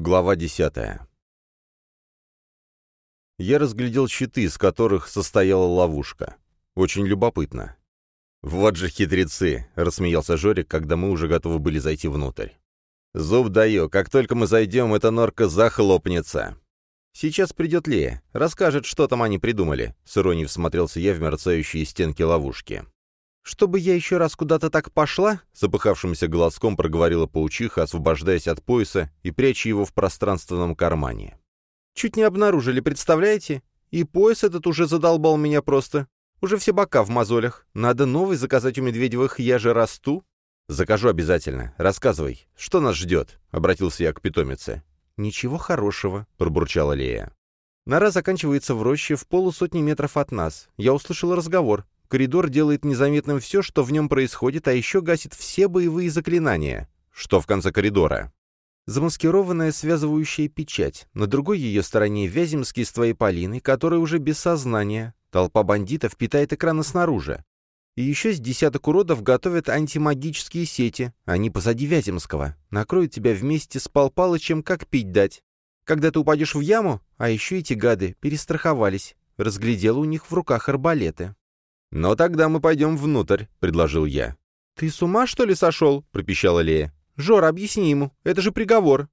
Глава десятая. Я разглядел щиты, из которых состояла ловушка. Очень любопытно. «Вот же хитрецы!» — рассмеялся Жорик, когда мы уже готовы были зайти внутрь. «Зуб даю, как только мы зайдем, эта норка захлопнется!» «Сейчас придет Лея, расскажет, что там они придумали», — с иронией всмотрелся я в мерцающие стенки ловушки. «Чтобы я еще раз куда-то так пошла?» — запыхавшимся голоском проговорила паучиха, освобождаясь от пояса и пряча его в пространственном кармане. Чуть не обнаружили, представляете? И пояс этот уже задолбал меня просто. Уже все бока в мозолях. Надо новый заказать у Медведевых, я же расту. Закажу обязательно. Рассказывай, что нас ждет? Обратился я к питомице. Ничего хорошего, пробурчала Лея. Нора заканчивается в роще в полусотни метров от нас. Я услышала разговор. Коридор делает незаметным все, что в нем происходит, а еще гасит все боевые заклинания. Что в конце коридора? замаскированная связывающая печать. На другой ее стороне Вяземский с твоей Полиной, которая уже без сознания. Толпа бандитов питает экраны снаружи. И еще с десяток уродов готовят антимагические сети. Они позади Вяземского. Накроют тебя вместе с Пал Палычем, как пить дать. Когда ты упадешь в яму, а еще эти гады перестраховались. Разглядел у них в руках арбалеты. «Но тогда мы пойдем внутрь», — предложил я. «Ты с ума, что ли, сошел?» — пропищала Лея. «Жор, объясни ему, это же приговор».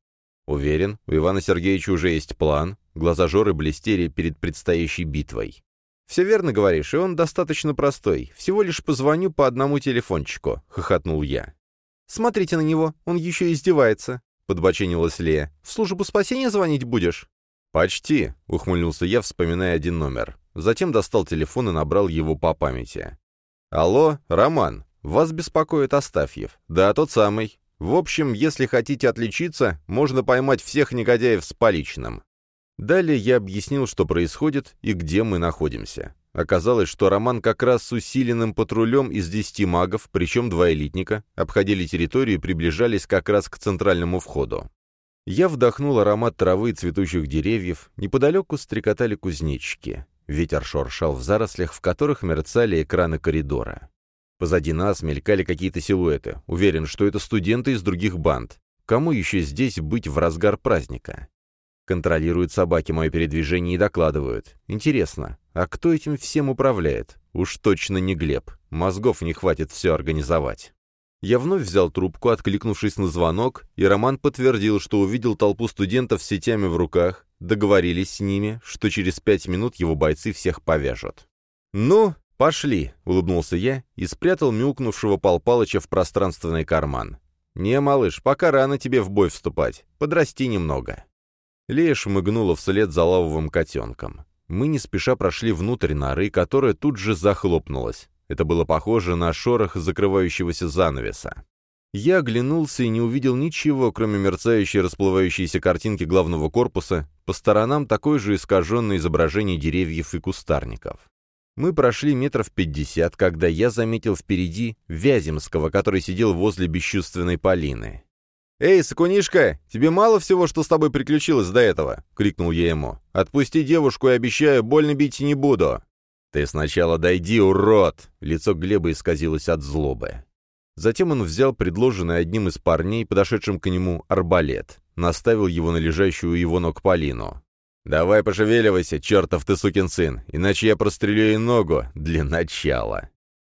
Уверен, у Ивана Сергеевича уже есть план. Глаза Жоры блестели перед предстоящей битвой. «Все верно говоришь, и он достаточно простой. Всего лишь позвоню по одному телефончику», — хохотнул я. «Смотрите на него, он еще издевается», — подбоченилась Лея. «В службу спасения звонить будешь?» «Почти», — ухмыльнулся я, вспоминая один номер. Затем достал телефон и набрал его по памяти. «Алло, Роман, вас беспокоит Астафьев. Да, тот самый. В общем, если хотите отличиться, можно поймать всех негодяев с поличным. Далее я объяснил, что происходит и где мы находимся. Оказалось, что Роман как раз с усиленным патрулем из десяти магов, причем два элитника, обходили территорию и приближались как раз к центральному входу. Я вдохнул аромат травы и цветущих деревьев, неподалеку стрекотали кузнечики. Ветер шуршал в зарослях, в которых мерцали экраны коридора. Позади нас мелькали какие-то силуэты. Уверен, что это студенты из других банд. Кому еще здесь быть в разгар праздника? Контролируют собаки мое передвижение и докладывают. Интересно, а кто этим всем управляет? Уж точно не Глеб. Мозгов не хватит все организовать. Я вновь взял трубку, откликнувшись на звонок, и Роман подтвердил, что увидел толпу студентов с сетями в руках, договорились с ними, что через пять минут его бойцы всех повяжут. «Ну, «Пошли», — улыбнулся я и спрятал мяукнувшего Пал Палыча в пространственный карман. «Не, малыш, пока рано тебе в бой вступать. Подрасти немного». Лея шмыгнула вслед за лавовым котенком. Мы не спеша прошли внутрь норы, которая тут же захлопнулась. Это было похоже на шорох закрывающегося занавеса. Я оглянулся и не увидел ничего, кроме мерцающей расплывающейся картинки главного корпуса, по сторонам такое же искаженное изображение деревьев и кустарников. Мы прошли метров пятьдесят, когда я заметил впереди Вяземского, который сидел возле бесчувственной Полины. «Эй, Сакунишка, тебе мало всего, что с тобой приключилось до этого?» — крикнул я ему. «Отпусти девушку и обещаю, больно бить не буду». «Ты сначала дойди, урод!» — лицо Глеба исказилось от злобы. Затем он взял предложенный одним из парней, подошедшим к нему, арбалет, наставил его на лежащую у его ног Полину. «Давай пошевеливайся, чертов ты сукин сын, иначе я прострелю ей ногу для начала».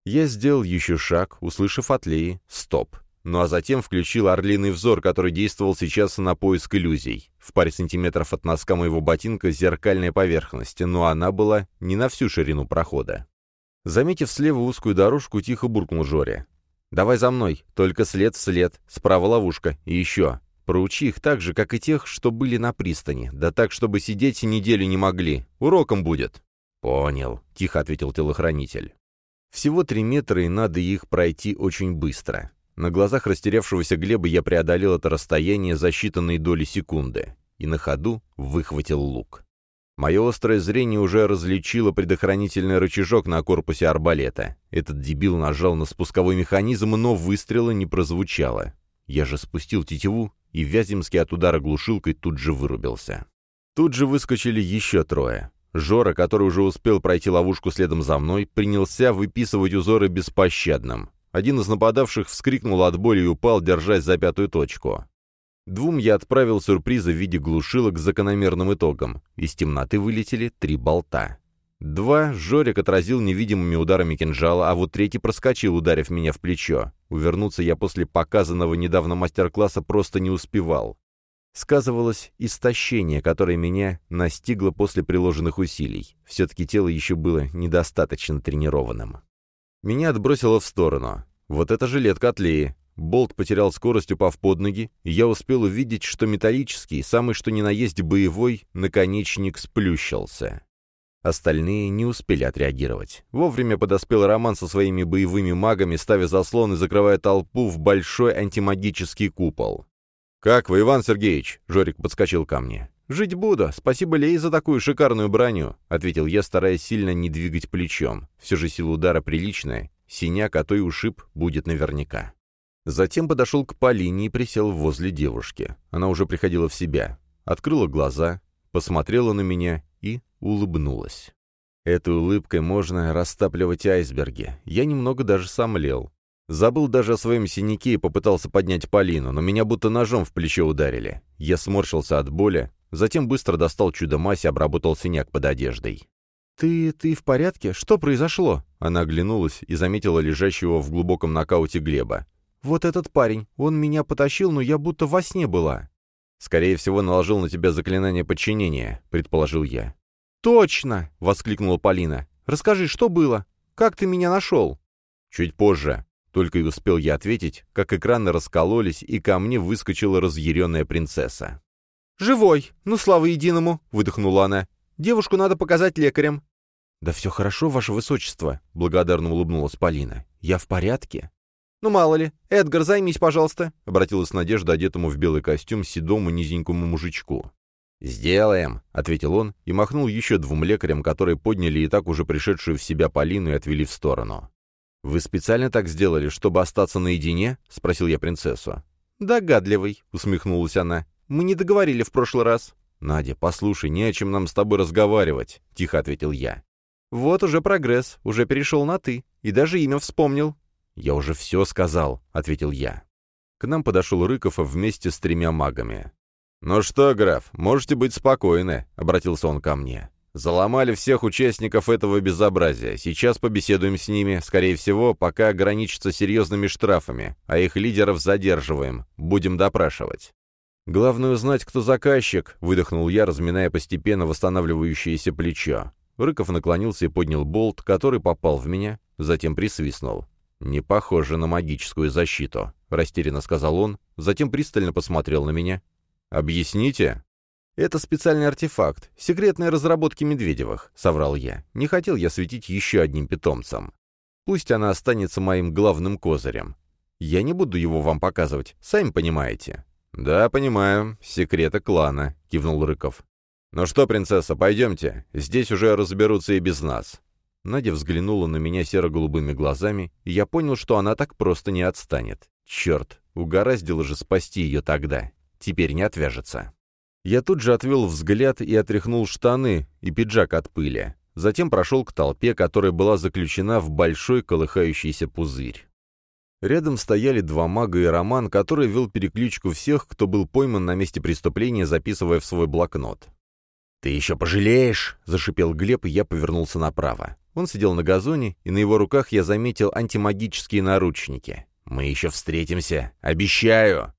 Я сделал еще шаг, услышав от Леи «стоп». Ну а затем включил орлиный взор, который действовал сейчас на поиск иллюзий. В паре сантиметров от носка моего ботинка зеркальная поверхность, но она была не на всю ширину прохода. Заметив слева узкую дорожку, тихо буркнул Жоре. «Давай за мной, только след в след, справа ловушка, и еще. Проучи их так же, как и тех, что были на пристани. Да так, чтобы сидеть неделю не могли. Уроком будет». «Понял», — тихо ответил телохранитель. «Всего три метра, и надо их пройти очень быстро. На глазах растерявшегося Глеба я преодолел это расстояние за считанные доли секунды и на ходу выхватил лук. Мое острое зрение уже различило предохранительный рычажок на корпусе арбалета. Этот дебил нажал на спусковой механизм, но выстрела не прозвучало. Я же спустил тетиву и Вяземский от удара глушилкой тут же вырубился. Тут же выскочили еще трое. Жора, который уже успел пройти ловушку следом за мной, принялся выписывать узоры беспощадным. Один из нападавших вскрикнул от боли и упал, держась за пятую точку. Двум я отправил сюрпризы в виде глушилок с закономерным итогом. Из темноты вылетели три болта. Два Жорик отразил невидимыми ударами кинжала, а вот третий проскочил, ударив меня в плечо. Увернуться я после показанного недавно мастер-класса просто не успевал. Сказывалось истощение, которое меня настигло после приложенных усилий. Все-таки тело еще было недостаточно тренированным. Меня отбросило в сторону. Вот это жилетка от. Болт потерял скорость, упав под ноги, и я успел увидеть, что металлический, самый что ни на есть боевой, наконечник сплющился. Остальные не успели отреагировать. Вовремя подоспел Роман со своими боевыми магами, ставя заслон и закрывая толпу в большой антимагический купол. «Как вы, Иван Сергеевич?» — Жорик подскочил ко мне. «Жить буду. Спасибо Лей за такую шикарную броню», — ответил я, стараясь сильно не двигать плечом. Все же сила удара приличная. Синяк, а то и ушиб будет наверняка. Затем подошел к Полине и присел возле девушки. Она уже приходила в себя. Открыла глаза, посмотрела на меня и улыбнулась. Этой улыбкой можно растапливать айсберги. Я немного даже сомлел. Забыл даже о своем синяке и попытался поднять Полину, но меня будто ножом в плечо ударили. Я сморщился от боли, затем быстро достал чудо-мазь и обработал синяк под одеждой. «Ты... ты в порядке? Что произошло?» Она оглянулась и заметила лежащего в глубоком нокауте Глеба. «Вот этот парень. Он меня потащил, но я будто во сне была». «Скорее всего, наложил на тебя заклинание подчинения», — предположил я. «Точно!» — воскликнула Полина. «Расскажи, что было? Как ты меня нашел?» «Чуть позже». Только и успел я ответить, как экраны раскололись, и ко мне выскочила разъяренная принцесса. «Живой! Ну, слава единому!» — выдохнула она. «Девушку надо показать лекарям». «Да все хорошо, ваше высочество», — благодарно улыбнулась Полина. «Я в порядке». «Ну, мало ли. Эдгар, займись, пожалуйста», — обратилась Надежда, одетому в белый костюм, седому низенькому мужичку. «Сделаем», — ответил он и махнул еще двум лекарям, которые подняли и так уже пришедшую в себя Полину и отвели в сторону. «Вы специально так сделали, чтобы остаться наедине?» — спросил я принцессу. «Догадливый», — усмехнулась она. «Мы не договорили в прошлый раз». «Надя, послушай, не о чем нам с тобой разговаривать», — тихо ответил я. «Вот уже прогресс, уже перешел на «ты», и даже имя вспомнил. «Я уже все сказал», — ответил я. К нам подошел Рыков вместе с тремя магами. «Ну что, граф, можете быть спокойны», — обратился он ко мне. «Заломали всех участников этого безобразия. Сейчас побеседуем с ними, скорее всего, пока ограничатся серьезными штрафами, а их лидеров задерживаем. Будем допрашивать». «Главное узнать, кто заказчик», — выдохнул я, разминая постепенно восстанавливающееся плечо. Рыков наклонился и поднял болт, который попал в меня, затем присвистнул. «Не похоже на магическую защиту», — растерянно сказал он, затем пристально посмотрел на меня. «Объясните?» «Это специальный артефакт, секретные разработки Медведевых», — соврал я. «Не хотел я светить еще одним питомцем. Пусть она останется моим главным козырем. Я не буду его вам показывать, сами понимаете». «Да, понимаю. Секреты клана», — кивнул Рыков. «Ну что, принцесса, пойдемте. Здесь уже разберутся и без нас. Надя взглянула на меня серо-голубыми глазами, и я понял, что она так просто не отстанет. Черт, угораздило же спасти ее тогда. Теперь не отвяжется. Я тут же отвел взгляд и отряхнул штаны и пиджак от пыли. Затем прошел к толпе, которая была заключена в большой колыхающийся пузырь. Рядом стояли два мага и Роман, который вел перекличку всех, кто был пойман на месте преступления, записывая в свой блокнот. «Ты еще пожалеешь!» — зашипел Глеб, и я повернулся направо. Он сидел на газоне, и на его руках я заметил антимагические наручники. «Мы еще встретимся! Обещаю!»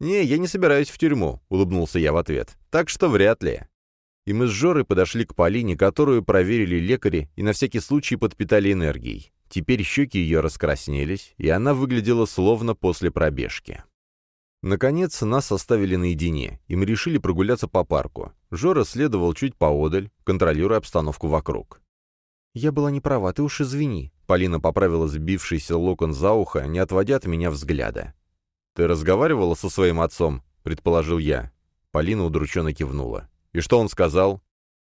«Не, я не собираюсь в тюрьму», — улыбнулся я в ответ. «Так что вряд ли». И мы с Жорой подошли к Полине, которую проверили лекари и на всякий случай подпитали энергией. Теперь щеки ее раскраснелись, и она выглядела словно после пробежки. Наконец, нас оставили наедине, и мы решили прогуляться по парку. Жора следовал чуть поодаль, контролируя обстановку вокруг. «Я была не права, ты уж извини». Полина поправила сбившийся локон за ухо, не отводя от меня взгляда. «Ты разговаривала со своим отцом?» — предположил я. Полина удрученно кивнула. «И что он сказал?»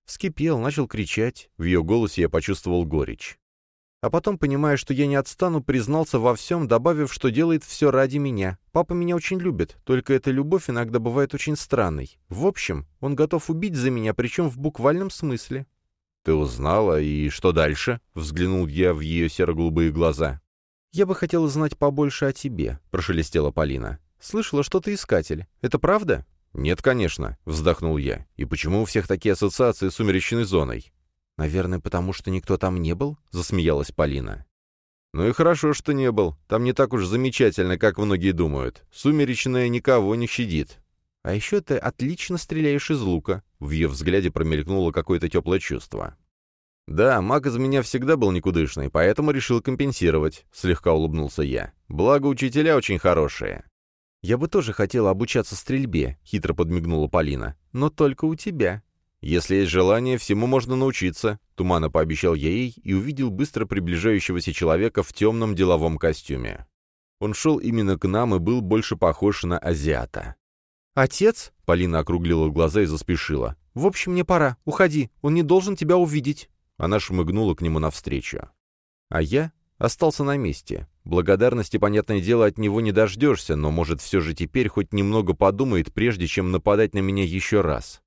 Скипел, начал кричать. В ее голосе я почувствовал горечь. А потом, понимая, что я не отстану, признался во всем, добавив, что делает все ради меня. Папа меня очень любит, только эта любовь иногда бывает очень странной. В общем, он готов убить за меня, причем в буквальном смысле. «Ты узнала, и что дальше?» — взглянул я в ее серо-голубые глаза. «Я бы хотела знать побольше о тебе», — прошелестела Полина. «Слышала, что ты искатель. Это правда?» «Нет, конечно», — вздохнул я. «И почему у всех такие ассоциации с сумеречной зоной?» «Наверное, потому что никто там не был?» — засмеялась Полина. «Ну и хорошо, что не был. Там не так уж замечательно, как многие думают. Сумеречная никого не щадит». «А еще ты отлично стреляешь из лука», — в ее взгляде промелькнуло какое-то теплое чувство. «Да, маг из меня всегда был никудышный, поэтому решил компенсировать», — слегка улыбнулся я. «Благо, учителя очень хорошие». «Я бы тоже хотела обучаться стрельбе», — хитро подмигнула Полина. «Но только у тебя». «Если есть желание, всему можно научиться», — туманно пообещал я ей и увидел быстро приближающегося человека в темном деловом костюме. Он шел именно к нам и был больше похож на азиата. «Отец?» — Полина округлила глаза и заспешила. «В общем, мне пора. Уходи. Он не должен тебя увидеть». Она шмыгнула к нему навстречу. А я остался на месте. Благодарности, понятное дело, от него не дождешься, но, может, все же теперь хоть немного подумает, прежде чем нападать на меня еще раз.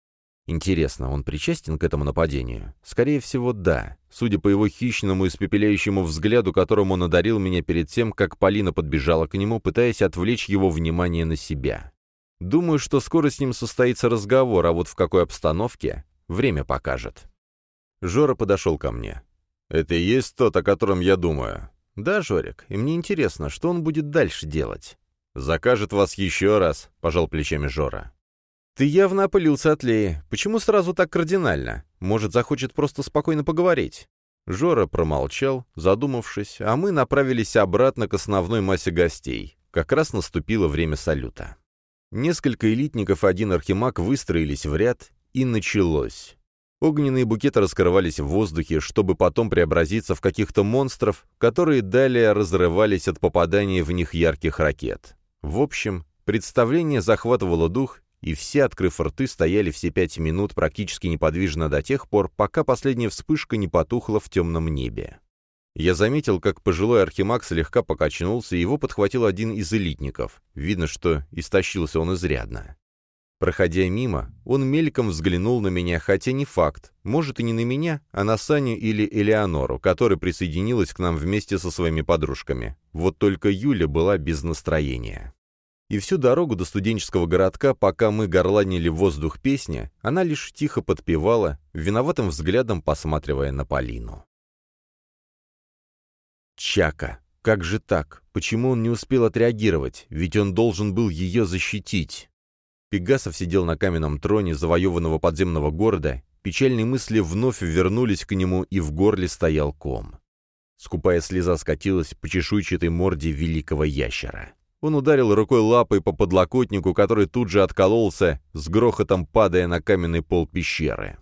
Интересно, он причастен к этому нападению? Скорее всего, да. Судя по его хищному, испепеляющему взгляду, которым он одарил меня перед тем, как Полина подбежала к нему, пытаясь отвлечь его внимание на себя. Думаю, что скоро с ним состоится разговор, а вот в какой обстановке — время покажет. Жора подошел ко мне. «Это и есть тот, о котором я думаю?» «Да, Жорик, и мне интересно, что он будет дальше делать?» «Закажет вас еще раз», — пожал плечами Жора. «Ты явно опылился от Леи. Почему сразу так кардинально? Может, захочет просто спокойно поговорить?» Жора промолчал, задумавшись, а мы направились обратно к основной массе гостей. Как раз наступило время салюта. Несколько элитников и один архимаг выстроились в ряд, и началось. Огненные букеты раскрывались в воздухе, чтобы потом преобразиться в каких-то монстров, которые далее разрывались от попадания в них ярких ракет. В общем, представление захватывало дух, и все, открыв рты, стояли все пять минут практически неподвижно до тех пор, пока последняя вспышка не потухла в темном небе. Я заметил, как пожилой архимаг слегка покачнулся, и его подхватил один из элитников. Видно, что истощился он изрядно. Проходя мимо, он мельком взглянул на меня, хотя не факт. Может, и не на меня, а на Саню или Элеонору, которая присоединилась к нам вместе со своими подружками. Вот только Юля была без настроения. И всю дорогу до студенческого городка, пока мы горланили воздух песни, она лишь тихо подпевала, виноватым взглядом посматривая на Полину. Чака. Как же так? Почему он не успел отреагировать? Ведь он должен был ее защитить. Пегасов сидел на каменном троне завоеванного подземного города, печальные мысли вновь вернулись к нему, и в горле стоял ком. Скупая слеза скатилась по чешуйчатой морде великого ящера. Он ударил рукой лапой по подлокотнику, который тут же откололся, с грохотом падая на каменный пол пещеры.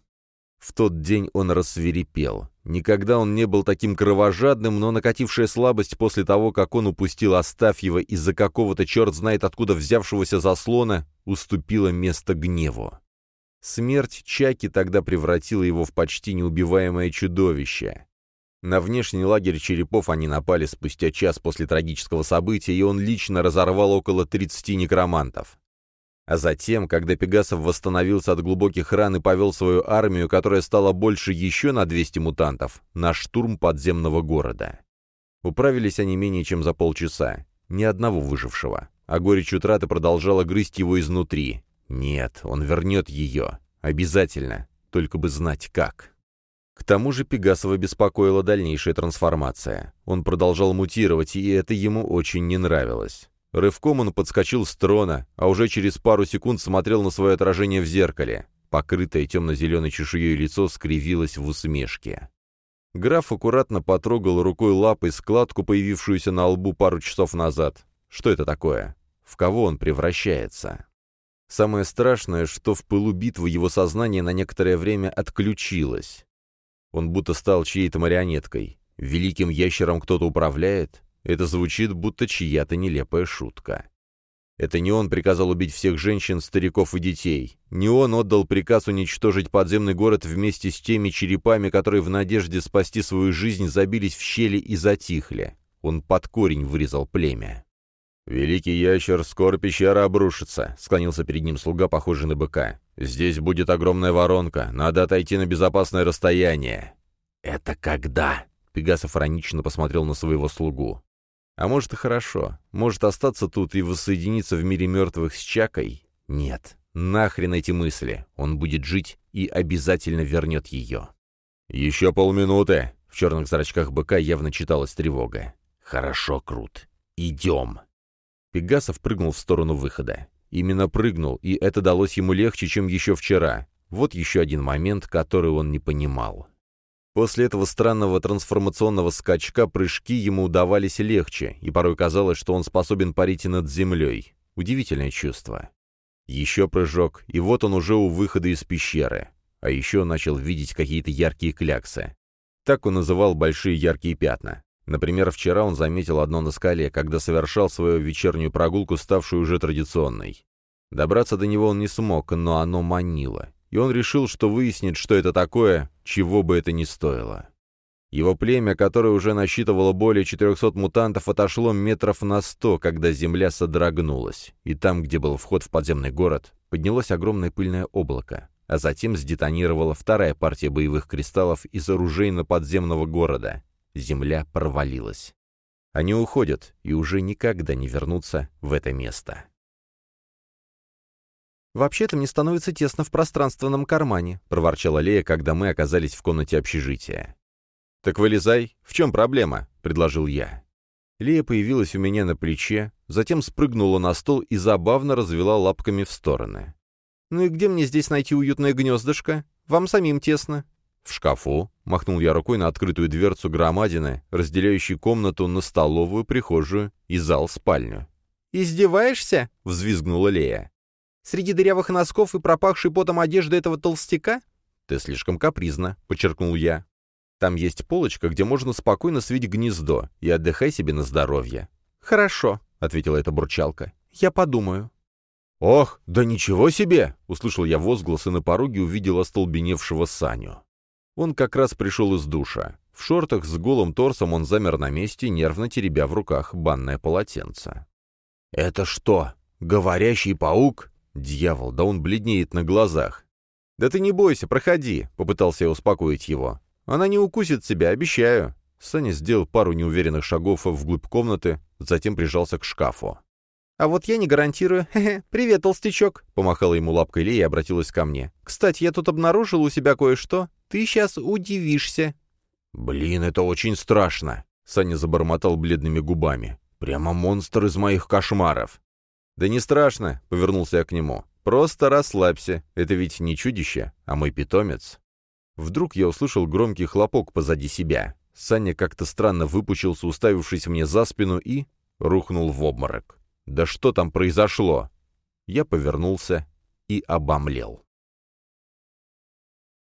В тот день он рассверепел. Никогда он не был таким кровожадным, но накатившая слабость после того, как он упустил Астафьева из-за какого-то черт знает откуда взявшегося заслона, уступила место гневу. Смерть Чаки тогда превратила его в почти неубиваемое чудовище. На внешний лагерь черепов они напали спустя час после трагического события, и он лично разорвал около 30 некромантов. А затем, когда Пегасов восстановился от глубоких ран и повел свою армию, которая стала больше еще на 200 мутантов, на штурм подземного города. Управились они менее чем за полчаса. Ни одного выжившего. А горечь утраты продолжала грызть его изнутри. Нет, он вернет ее. Обязательно. Только бы знать, как. К тому же Пегасова беспокоила дальнейшая трансформация. Он продолжал мутировать, и это ему очень не нравилось. Рывком он подскочил с трона, а уже через пару секунд смотрел на свое отражение в зеркале. Покрытое темно-зеленой чешуей лицо скривилось в усмешке. Граф аккуратно потрогал рукой лапой складку, появившуюся на лбу пару часов назад. Что это такое? В кого он превращается? Самое страшное, что в пылу битвы его сознание на некоторое время отключилось. Он будто стал чьей-то марионеткой. Великим ящером кто-то управляет? Это звучит, будто чья-то нелепая шутка. Это не он приказал убить всех женщин, стариков и детей. Не он отдал приказ уничтожить подземный город вместе с теми черепами, которые в надежде спасти свою жизнь забились в щели и затихли. Он под корень вырезал племя. «Великий ящер, скоро пещера обрушится», — склонился перед ним слуга, похожий на быка. «Здесь будет огромная воронка, надо отойти на безопасное расстояние». «Это когда?» — Пегасов иронично посмотрел на своего слугу. А может и хорошо. Может остаться тут и воссоединиться в мире мертвых с Чакой? Нет. Нахрен эти мысли. Он будет жить и обязательно вернет ее. «Еще полминуты!» В черных зрачках быка явно читалась тревога. «Хорошо, Крут. Идем!» Пегасов прыгнул в сторону выхода. Именно прыгнул, и это далось ему легче, чем еще вчера. Вот еще один момент, который он не понимал. После этого странного трансформационного скачка прыжки ему удавались легче, и порой казалось, что он способен парить и над землей. Удивительное чувство. Еще прыжок, и вот он уже у выхода из пещеры. А еще начал видеть какие-то яркие кляксы. Так он называл большие яркие пятна. Например, вчера он заметил одно на скале, когда совершал свою вечернюю прогулку, ставшую уже традиционной. Добраться до него он не смог, но оно манило, и он решил, что выяснит, что это такое, чего бы это ни стоило. Его племя, которое уже насчитывало более 400 мутантов, отошло метров на 100, когда земля содрогнулась, и там, где был вход в подземный город, поднялось огромное пыльное облако, а затем сдетонировала вторая партия боевых кристаллов из оружейно подземного города, земля провалилась. Они уходят и уже никогда не вернутся в это место. «Вообще-то мне становится тесно в пространственном кармане», — проворчала Лея, когда мы оказались в комнате общежития. «Так вылезай. В чем проблема?» — предложил я. Лея появилась у меня на плече, затем спрыгнула на стол и забавно развела лапками в стороны. «Ну и где мне здесь найти уютное гнездышко? Вам самим тесно. «В шкафу», — махнул я рукой на открытую дверцу громадины, разделяющей комнату на столовую, прихожую и зал-спальню. «Издеваешься?» — взвизгнула Лея. «Среди дырявых носков и пропахшей потом одежды этого толстяка?» «Ты слишком капризна», — подчеркнул я. «Там есть полочка, где можно спокойно свить гнездо, и отдыхай себе на здоровье». «Хорошо», — ответила эта бурчалка. «Я подумаю». «Ох, да ничего себе!» — услышал я возглас и на пороге увидел остолбеневшего Саню. Он как раз пришел из душа. В шортах с голым торсом он замер на месте, нервно теребя в руках банное полотенце. «Это что, говорящий паук?» «Дьявол, да он бледнеет на глазах». «Да ты не бойся, проходи», — попытался я успокоить его. «Она не укусит тебя, обещаю». Саня сделал пару неуверенных шагов вглубь комнаты, затем прижался к шкафу. «А вот я не гарантирую. Хе-хе, привет, толстячок!» — помахала ему лапкой Лея и обратилась ко мне. «Кстати, я тут обнаружил у себя кое-что. Ты сейчас удивишься». «Блин, это очень страшно!» — Саня забормотал бледными губами. «Прямо монстр из моих кошмаров!» «Да не страшно!» — повернулся я к нему. «Просто расслабься. Это ведь не чудище, а мой питомец». Вдруг я услышал громкий хлопок позади себя. Саня как-то странно выпучился, уставившись мне за спину, и рухнул в обморок. «Да что там произошло?» Я повернулся и обомлел.